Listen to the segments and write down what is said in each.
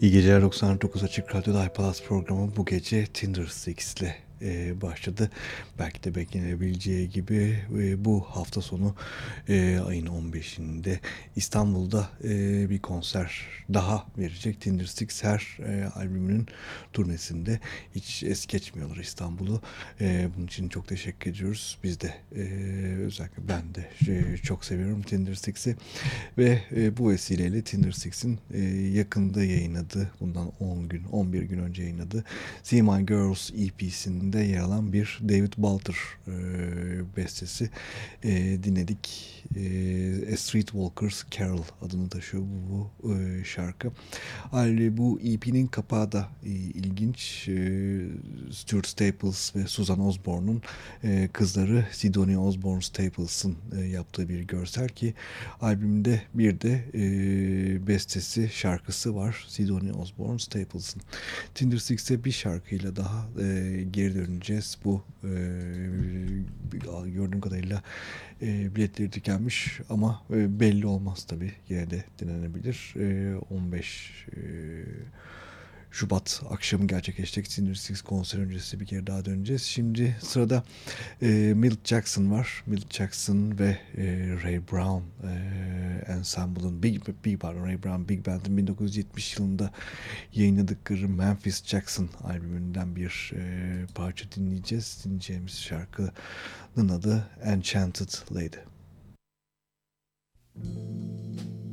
İyi geceler 99 Açık Radyo'da iPalaz programı bu gece Tinder 6 ile e, başladı. Belki de beklenebileceği gibi e, bu hafta sonu e, ayın 15'inde İstanbul'da e, bir konser daha verecek. Tinder Six her e, albümünün turnesinde hiç es geçmiyorlar İstanbul'u. E, bunun için çok teşekkür ediyoruz. Biz de e, özellikle ben de e, çok seviyorum Tinder Six'i ve e, bu vesileyle Tinder Six'in e, yakında yayınladığı bundan 10 gün 11 gün önce yayınladığı See My Girls EP'sinde yer alan bir David Balter e, bestesi e, dinledik. E, A Streetwalker's Carol adını taşıyor bu, bu e, şarkı. Ayrıca bu EP'nin kapağı da e, ilginç. E, Stuart Staples ve Susan Osborne'un e, kızları Sidonia Osborne Staples'ın e, yaptığı bir görsel ki albümde bir de e, bestesi şarkısı var Sidonia Osborne Staples'ın. Tinder Six'e bir şarkıyla daha e, geri döneceğiz. Bu e, gördüğüm kadarıyla e, biletleri tükenmiş ama e, belli olmaz tabii. Yine de dinlenebilir. E, 15 e, Şubat akşamı gerçekleşecek Sinir Six konser öncesi bir kere daha döneceğiz. Şimdi sırada e, Milt Jackson var. Milt Jackson ve e, Ray Brown e, Ensemble'ın Big, Big, pardon, Ray Brown Big Band'ın 1970 yılında yayınladıkları Memphis Jackson albümünden bir e, parça dinleyeceğiz. Dinleyeceğimiz şarkının adı Enchanted Lady. Milt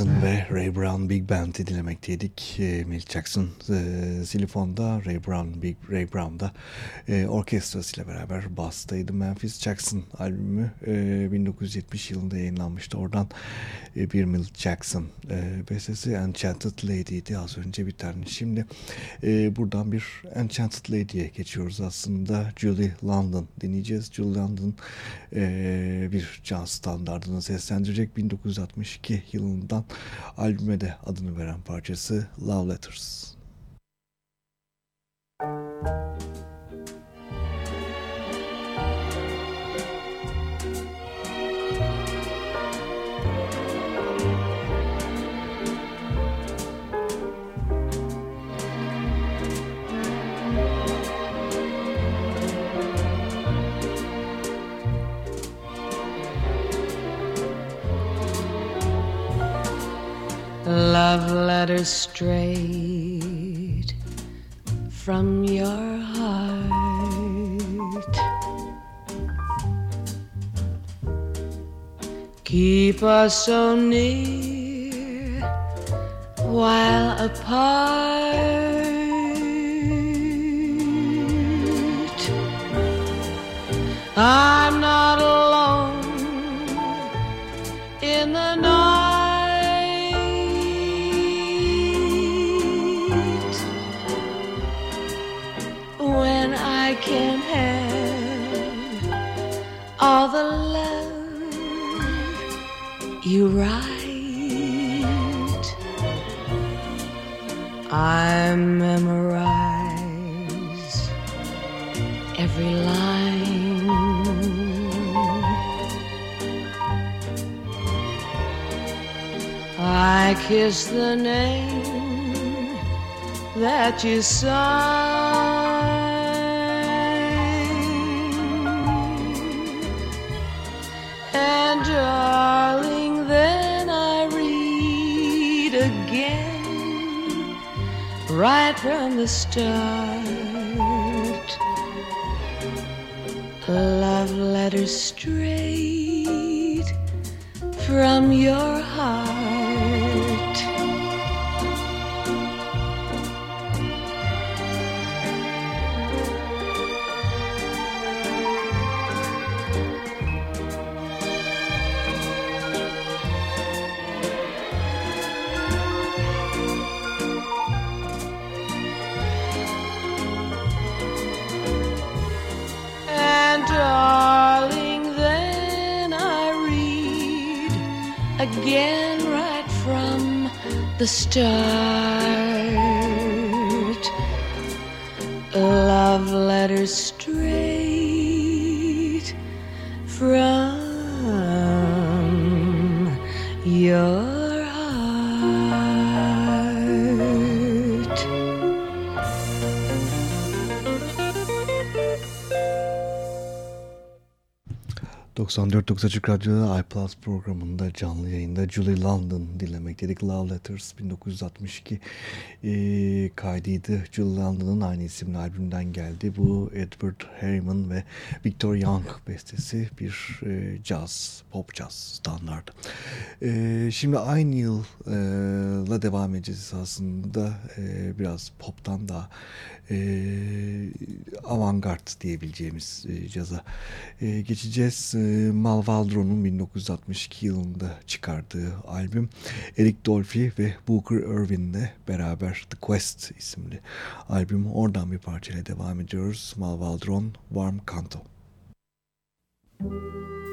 Jackson ve Ray Brown Big Band'i dinlemekteydik. E, Milt Jackson e, Ray Brown Big Ray Brown'da e, orkestrasıyla beraber bastaydı. Memphis Jackson albümü e, 1970 yılında yayınlanmıştı. Oradan bir Milt Jackson e, bestesi Enchanted Lady'ydi az önce bir tane. Şimdi e, buradan bir Enchanted Lady'ye geçiyoruz aslında. Julie London dinleyeceğiz. Julie London e, bir can standartını seslendirecek 1962 yılından albüme de adını veren parçası Love Letters. Love letters straight from your heart. Keep us so near while apart. I'm not alone you write. I memorize every line. I kiss the name that you sign. Right from the start. Love letters straight from your again right from the start. Love letters 94.9 Açık Radyo'da iPlus programında canlı yayında Julie London dinlemek dedik. Love Letters 1962 e, kaydıydı. Julie London'ın aynı isimli albümden geldi. Bu Edward Harriman ve Victor Young bestesi bir e, jazz, pop jazz standardı. E, şimdi aynı yılla devam edeceğiz aslında. E, biraz poptan daha e, avantgard diyebileceğimiz e, caza e, geçeceğiz. E, Malvaldron'un 1962 yılında çıkardığı albüm Eric Dolphy ve Booker Irvin'le beraber The Quest isimli albüm. Oradan bir parçayla devam ediyoruz. Malvaldron Warm Canto. Müzik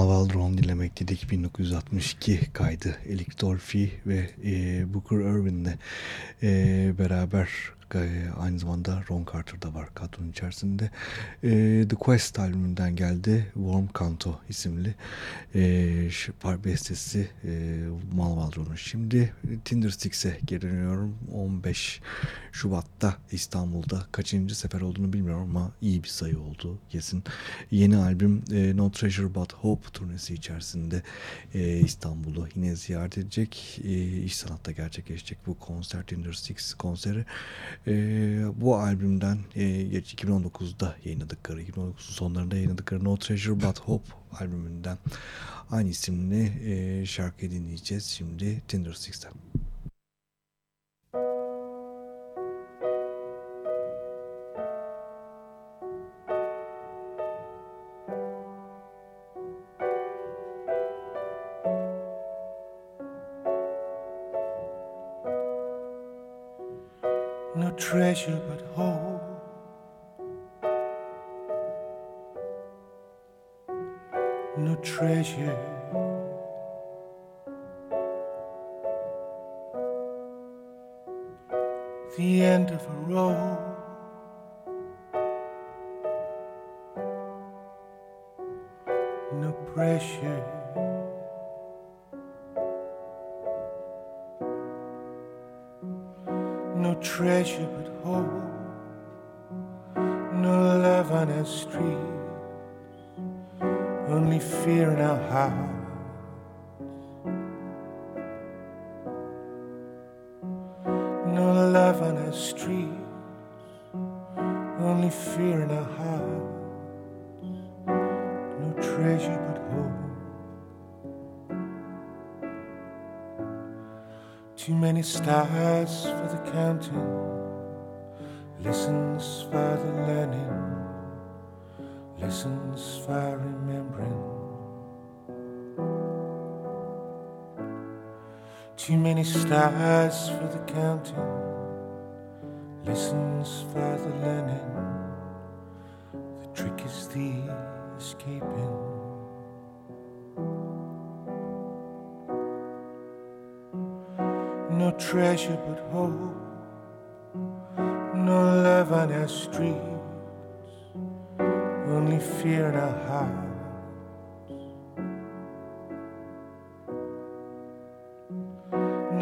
Malval Drone dinlemekteydik. 1962 kaydı Elik Dolphy ve e, Booker Irwin'le e, beraber e, aynı zamanda Ron Carter da var kadronun içerisinde. E, The Quest albümünden geldi. Warm Canto isimli e, bestesi e, Malvaldron'un. Şimdi Tindersticks'e geri dönüyorum. 15 Şubat'ta İstanbul'da kaçıncı sefer olduğunu bilmiyorum ama iyi bir sayı oldu kesin. Yeni albüm e, No Treasure But Hope turnesi içerisinde e, İstanbul'u yine ziyaret edecek. E, İş Sanat'ta gerçekleşecek bu konser Tindersticks konseri. E, bu albümden e, 2019'da yayınladıkları, 2019 sonlarında yayınladıkları No Treasure But Hope albümünden aynı isimli e, şarkıyı dinleyeceğiz şimdi Tindersticks'ten. no stars for the counting. Listens for the learning. Listens for remembering. Too many stars for the counting. Listens for the learning. The trick is the treasure but hope, no love on our streets, only fear in our hearts.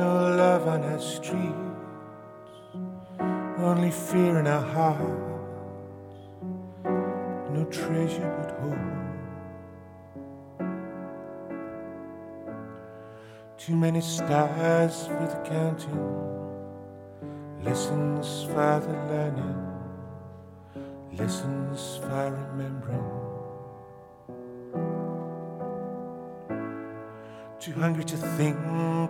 No love on our streets, only fear in our hearts, no treasure but hope. Too many stars for the counting, lessons for the learning, lessons for remembering. Too hungry to think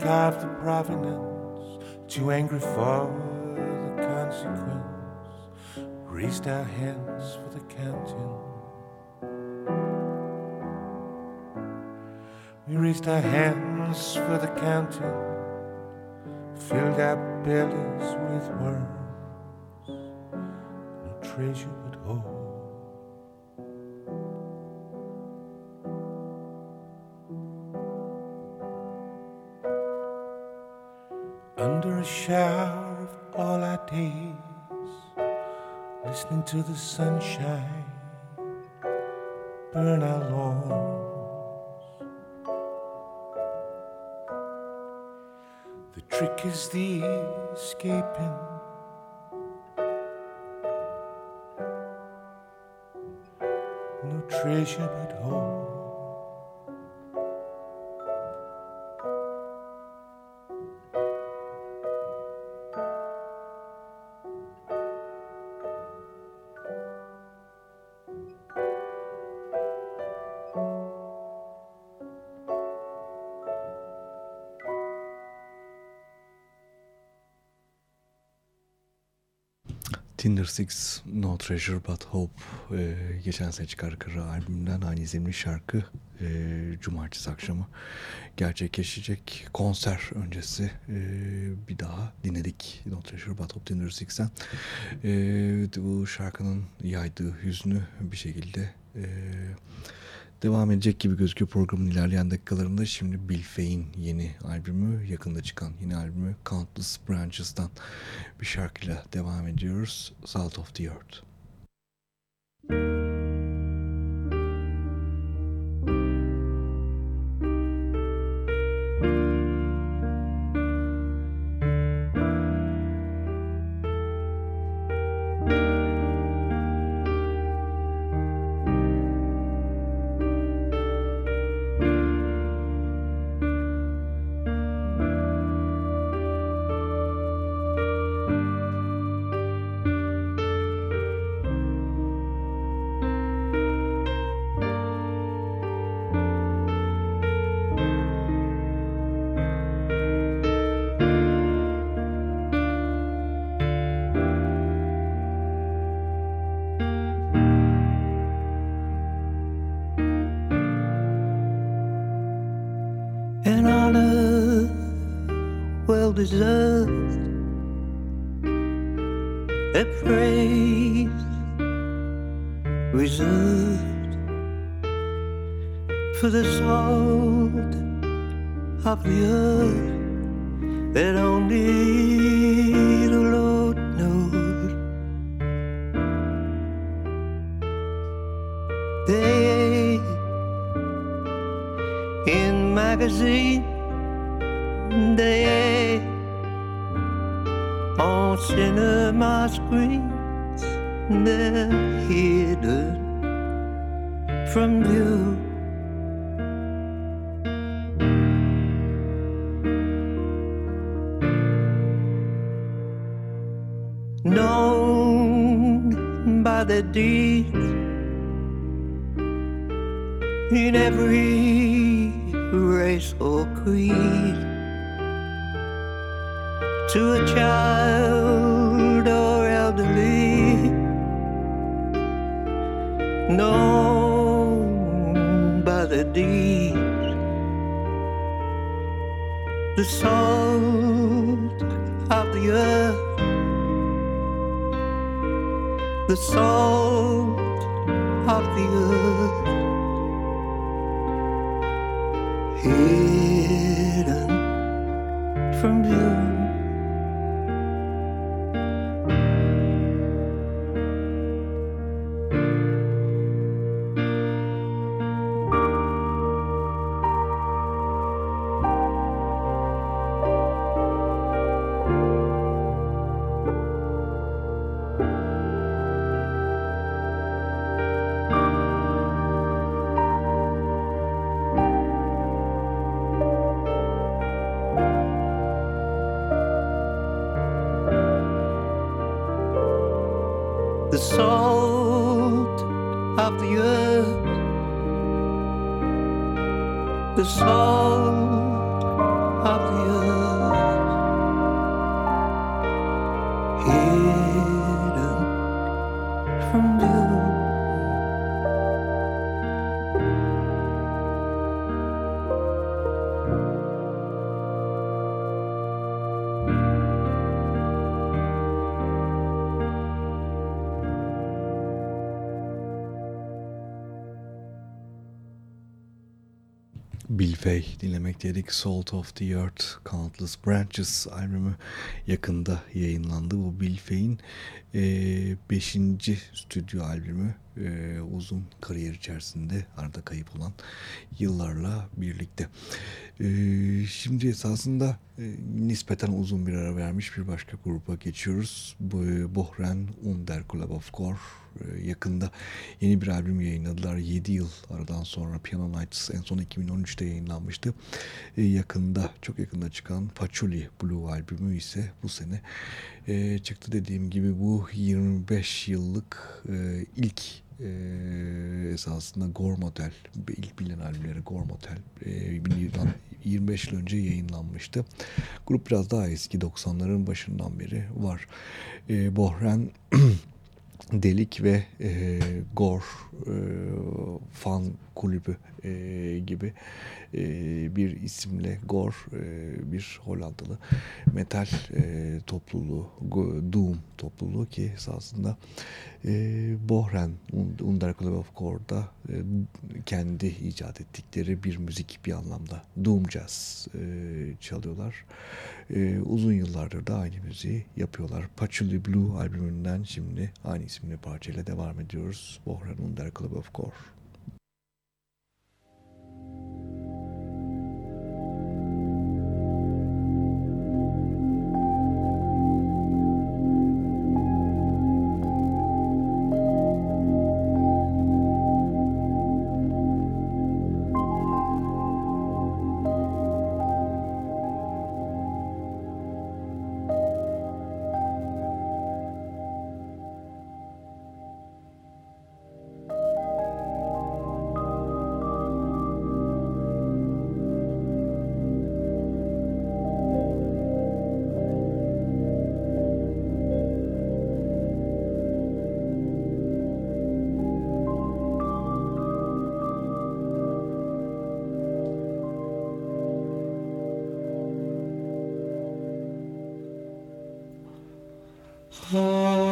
of the provenance, too angry for the consequence. Raised our hands for the counting. We raised our hands for the counting, filled our bellies with worms, no treasure but hope. Under a shower of all our days, listening to the sunshine burn our lawns. Trick is the escaping. No treasure but hope. Tinder Six No Treasure But Hope e, geçen sene çıkardıkları albümden aynı isimli şarkı e, cumartesi akşamı gerçekleşecek. Konser öncesi e, bir daha dinledik No Treasure But Hope Tinder Six'ten. E, bu şarkının yaydığı hüznü bir şekilde e, devam edecek gibi gözüküyor programın ilerleyen dakikalarında. Şimdi Bill Fay'in yeni albümü, yakında çıkan yeni albümü Countless Branches'tan bir şarkıyla devam ediyoruz. Salt of the Earth. love. Hidden from view. Fay dinlemekteydik. Salt of the Earth, Countless Branches albümü yakında yayınlandı. Bu Bill Fay'in 5. E, stüdyo albümü. E, uzun kariyer içerisinde arada kayıp olan yıllarla birlikte. E, şimdi esasında e, nispeten uzun bir ara vermiş bir başka gruba geçiyoruz. Bu, Bohren und der Club of Core e, yakında yeni bir albüm yayınladılar. 7 yıl aradan sonra Piano Nights en son 2013'te yayınlanmıştı. E, yakında, çok yakında çıkan Patchouli Blue albümü ise bu sene e, çıktı. Dediğim gibi bu 25 yıllık ilk e, esasında Gore Motel ilk bilinen albümleri Gore Motel e, 25 yıl önce yayınlanmıştı. Grup biraz daha eski 90'ların başından beri var. E, Bohren Delik ve e, Gore e, fan kulübü e, gibi e, bir isimle Gore e, bir Hollandalı metal e, topluluğu Doom topluluğu ki esasında e, Bohren Underclub of Gore'da e, kendi icat ettikleri bir müzik bir anlamda Doom Jazz e, çalıyorlar. E, uzun yıllardır da aynı müziği yapıyorlar. Patchouli Blue albümünden şimdi aynı isimli parçayla devam ediyoruz. Bohren Underclub of Gore. Oh.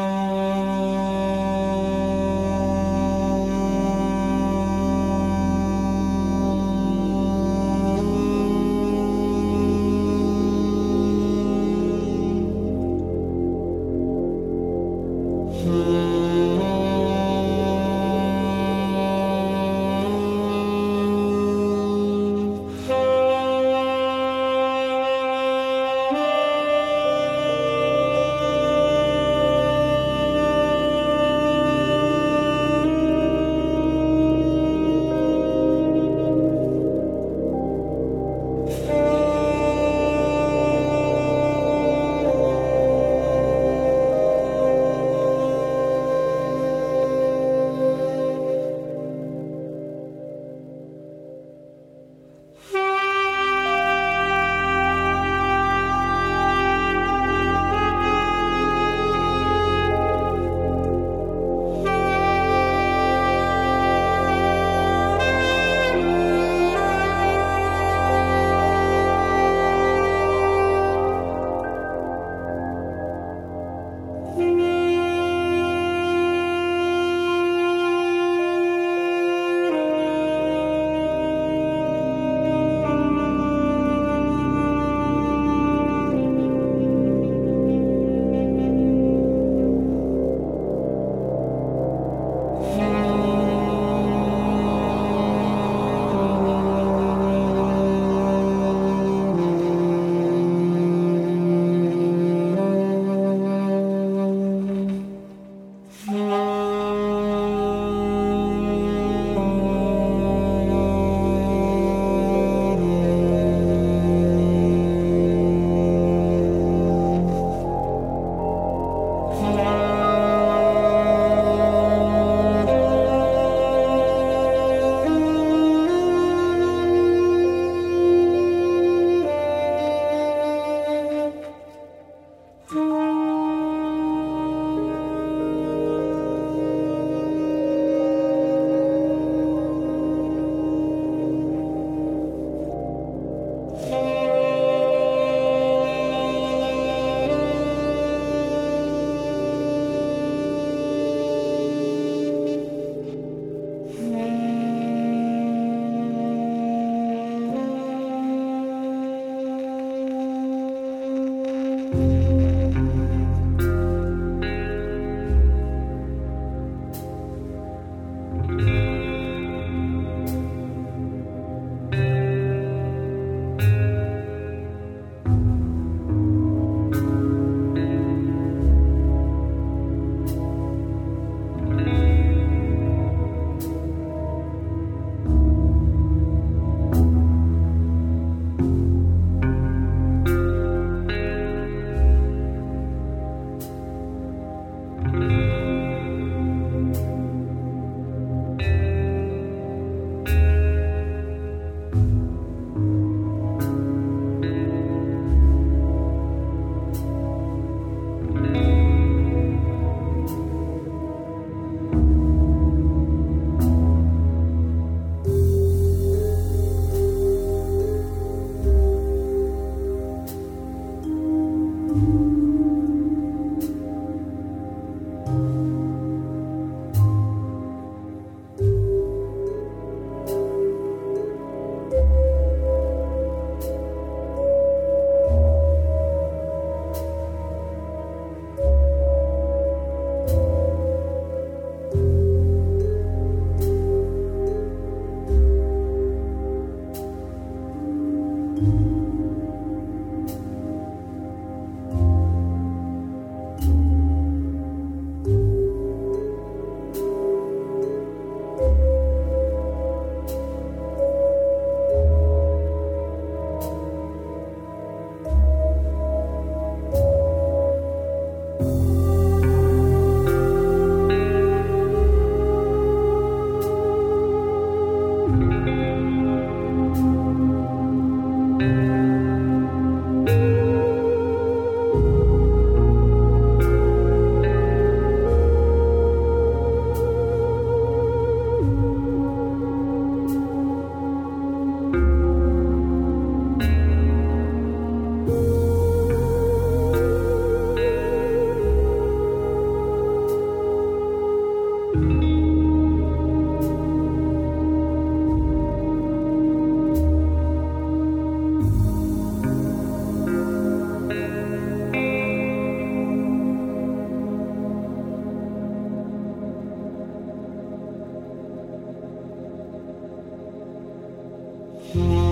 Bohren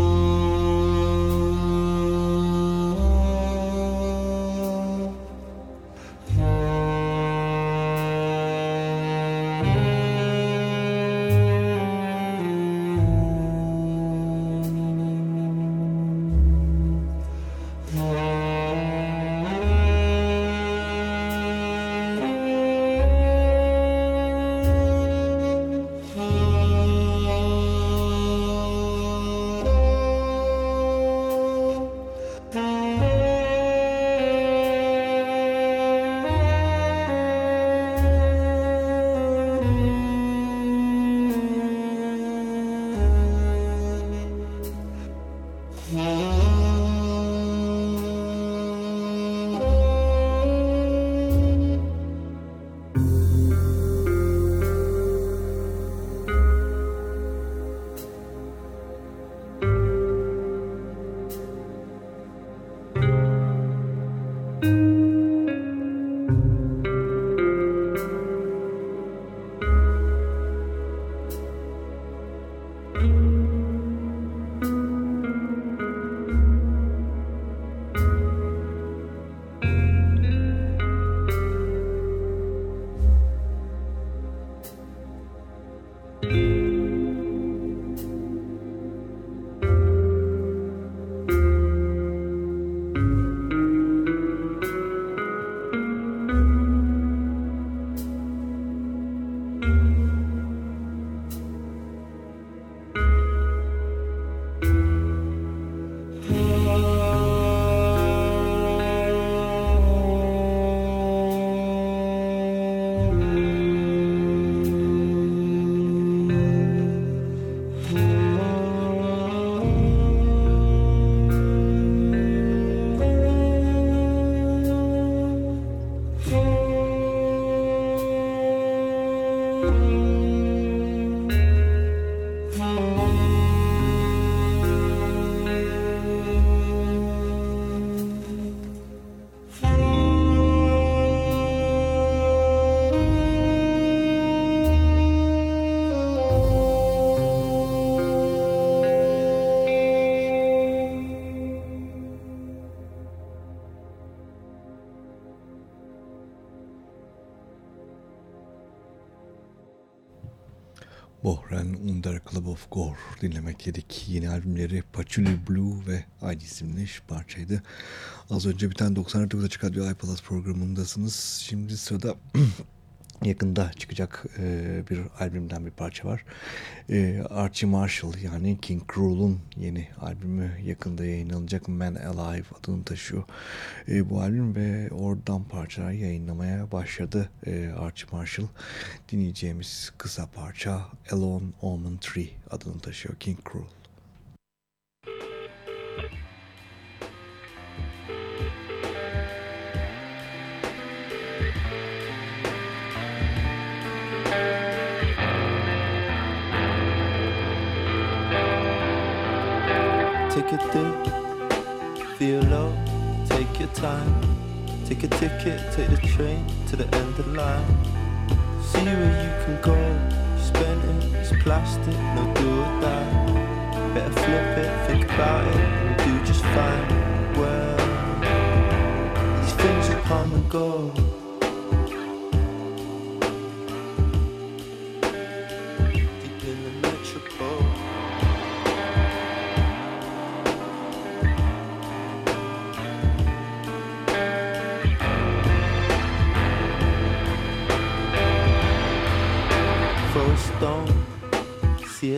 of Gore dinlemek yedik. Yeni albümleri Patchouli Blue ve aynı isimli parçaydı. Az önce bir tane 99'a çıkan bir iPalaz programındasınız. Şimdi sırada yakında çıkacak e, bir albümden bir parça var. E, Archie Marshall yani King Cruel'un yeni albümü yakında yayınlanacak Man Alive adını taşıyor. E, bu albüm ve oradan parçalar yayınlamaya başladı e, Archie Marshall. Dinleyeceğimiz kısa parça Alone Almond Tree adını taşıyor King Cruel. A dip, feel low, take your time. Take a ticket, take the train to the end of the line. See where you can go, spend it, it's plastic, no do or die. Better flip it, think about it, and do just fine. Well, these things will come and go.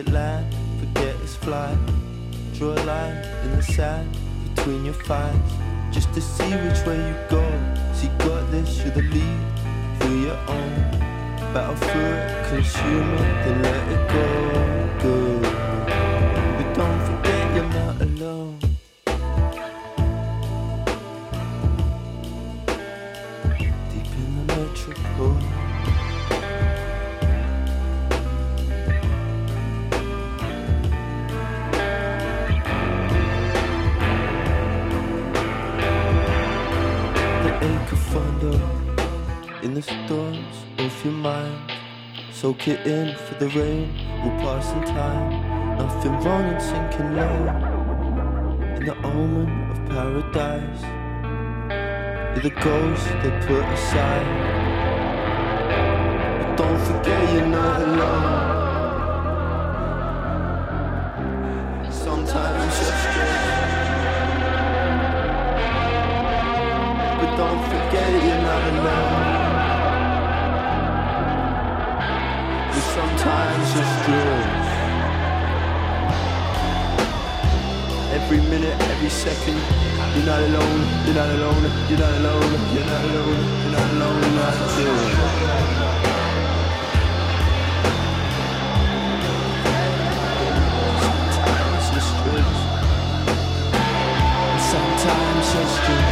Land, forget its flight. Draw a line in the sand between your thighs, just to see which way you go. See, got this, you're the lead, through your own. Battle through it, consume it, then let it go. Good. It in for the rain will pass in time. Nothing wrong in sinking low in the omen of paradise. You're the ghost they put aside. But don't forget you're not alone. You're. Every minute, every second, you're not alone, you're not alone, you're not alone, you're not alone, you're not alone, you're not alone. Sometimes you're strange. Sometimes you're strange.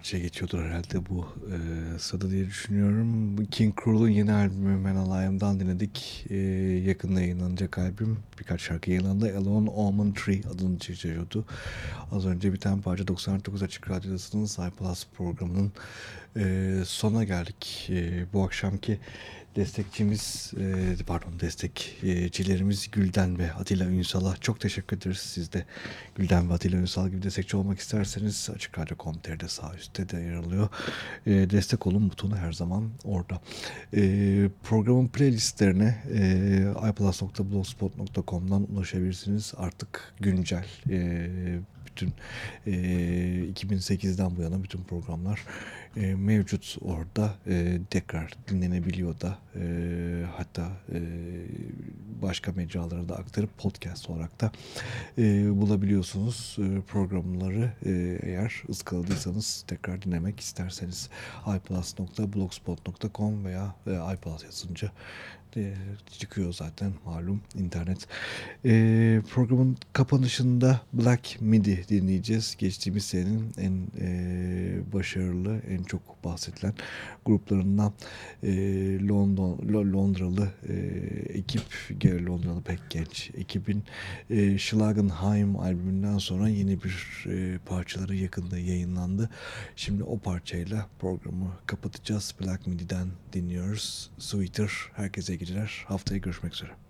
Parçaya geçiyordur herhalde bu e, sırada diye düşünüyorum. King Cruel'un yeni albümü Man Alive'dan dinledik. Ee, yakında yayınlanacak albüm. Birkaç şarkı yayınlandı. Alone Almond Tree adını çekiyordu. Az önce biten parça 99 Açık Radyo'dasının iPlus programının e, sona geldik. E, bu akşamki destekçimiz e, pardon destekçilerimiz Gülden ve Atilla Ünsal'a çok teşekkür ederiz. Siz de Gülden ve Atilla Ünsal gibi destekçi olmak isterseniz Açık Radyo.com.tr'de sağ üstte de yer alıyor. E, destek olun butonu her zaman orada. E, programın playlistlerine iplus.blogspot.com'dan ulaşabilirsiniz. Artık güncel bütün e, 2008'den bu yana bütün programlar e, mevcut orada e, tekrar dinlenebiliyor da e, hatta e, başka mecralara da aktarıp podcast olarak da e, bulabiliyorsunuz e, programları e, eğer ıskaladıysanız tekrar dinlemek isterseniz iplus.blogspot.com veya e, iplus yazınca e, çıkıyor zaten malum internet. E, programın kapanışında Black Midi dinleyeceğiz. Geçtiğimiz senenin en e, başarılı, en çok bahsedilen gruplarından e, London, Lo- Londralı e, ekip, Londralı pek genç ekibin e, Schlagenheim albümünden sonra yeni bir e, parçaları yakında yayınlandı. Şimdi o parçayla programı kapatacağız. Black Midi'den dinliyoruz. Sweeter. Herkese geceler. Haftaya görüşmek üzere.